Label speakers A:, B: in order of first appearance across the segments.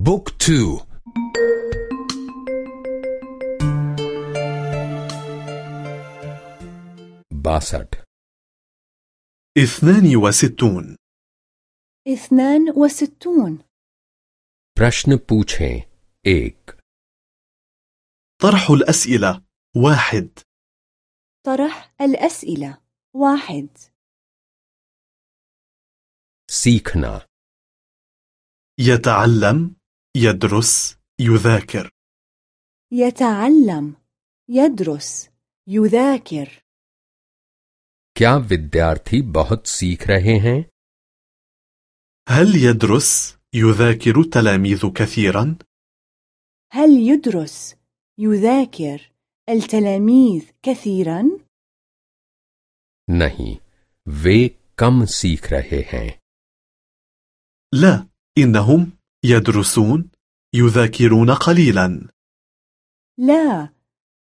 A: بوك تو باسد
B: اثنان وستون
C: اثنان وستون
A: प्रश्न पूछें एक
B: طرح الأسئلة واحد
C: طرح الأسئلة واحد
A: सीखना
B: يتعلم يدرس يذاكر
C: يتعلم يدرس يذاكر
A: क्या विद्यार्थी बहुत सीख रहे हैं
B: هل يدرس يذاكر التلاميذ كثيرا؟
C: هل يدرس يذاكر التلاميذ كثيرا؟
A: नहीं वे कम सीख रहे हैं
B: لا إنهم يدرسون يذاكرون قليلا
C: لا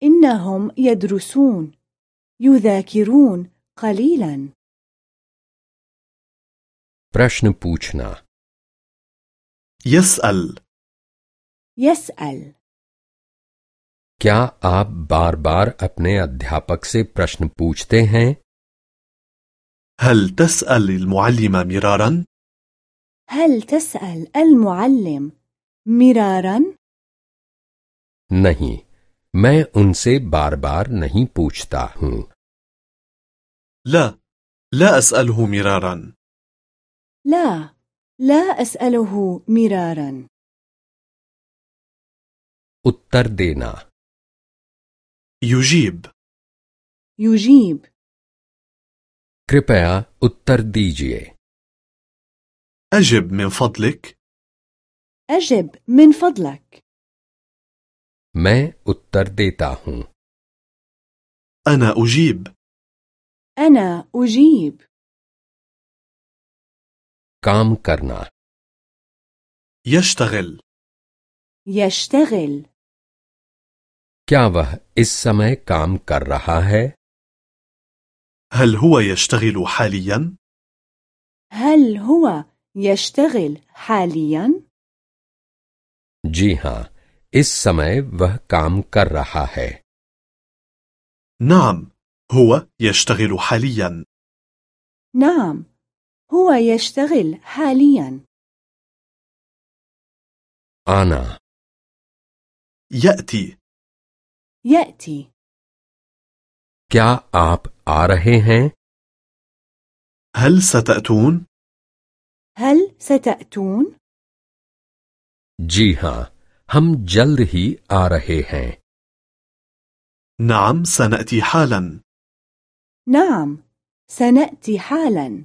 C: إنهم يدرسون يذاكرون قليلا
A: प्रश्न पूछना
B: يسأل
C: يسأل
A: क्या आप बार बार अपने अध्यापक से प्रश्न पूछते हैं
B: هل تسأل المعلم مرارا؟
C: هل تسأل المعلم مرارا؟
A: नहीं मैं उनसे बार बार नहीं पूछता हूँ
B: لا لا أسأله مرارا
C: لا لا أسأله مرارا
A: उत्तर देना
B: يجيب
C: يجيب
A: कृपया उत्तर दीजिए
B: أجب من فضلك
C: أجب من فضلك
A: मैं उत्तर देता हूँ
B: أنا أجيب
C: أنا أجيب
A: काम करना
B: يشتغل
C: يشتغل
A: क्या वह इस समय काम कर रहा है
B: هل هو يشتغل حاليا؟
C: هل هو يشتغل حاليا؟
A: जी हाँ इस समय वह काम कर रहा है
B: نعم هو يشتغل حاليا
C: نعم هو يشتغل حاليا
A: आना
B: يأتي
C: يأتي
A: क्या आप आ रहे हैं
B: هل ستأتون؟
C: هل ستأتون؟
A: जी हाँ हम जल्द ही आ रहे हैं
B: نعم سنأتي حالا
C: نعم سنأتي حالا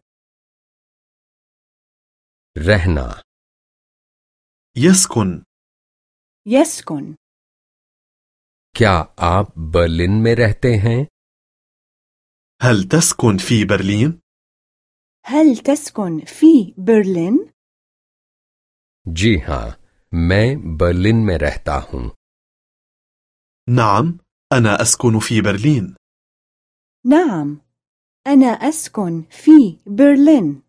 A: रहना
B: يسكن
C: يسكن
A: क्या आप बर्लिन में रहते हैं
B: هل تسكن في برلين؟
C: هل تسكن في برلين؟
A: जी हाँ मैं बर्लिन में रहता हूँ
B: نعم أنا أسكن في برلين
C: نعم أنا أسكن في برلين